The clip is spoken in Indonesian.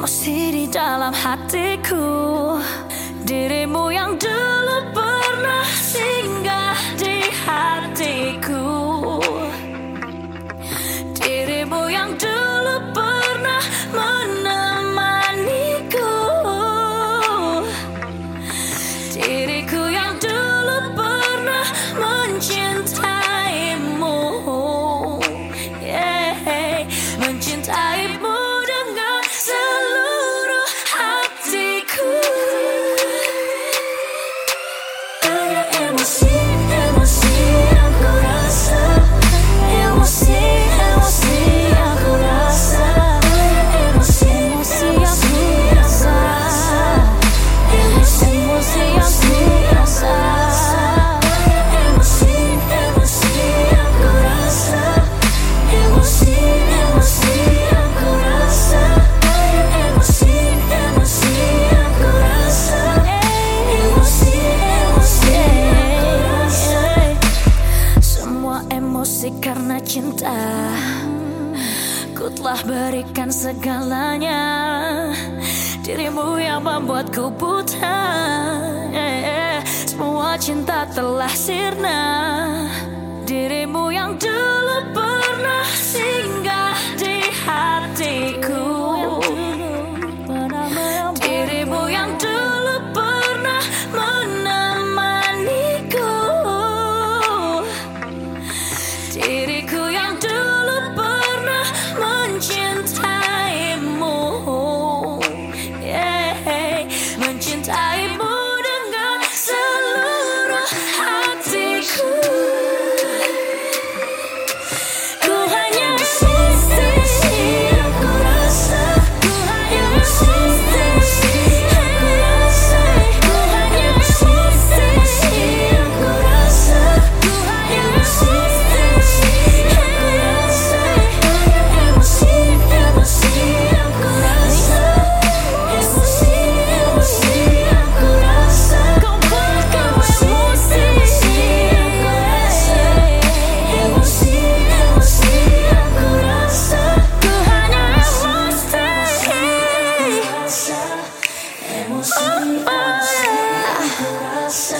Emosi di dalam hatiku. Dirimu yang musik karena cinta. Ku telah berikan segalanya. Dirimu yang membuatku buta. Semua cinta telah sirna. Dirimu yang dulu pernah singgah di hatiku. you do. so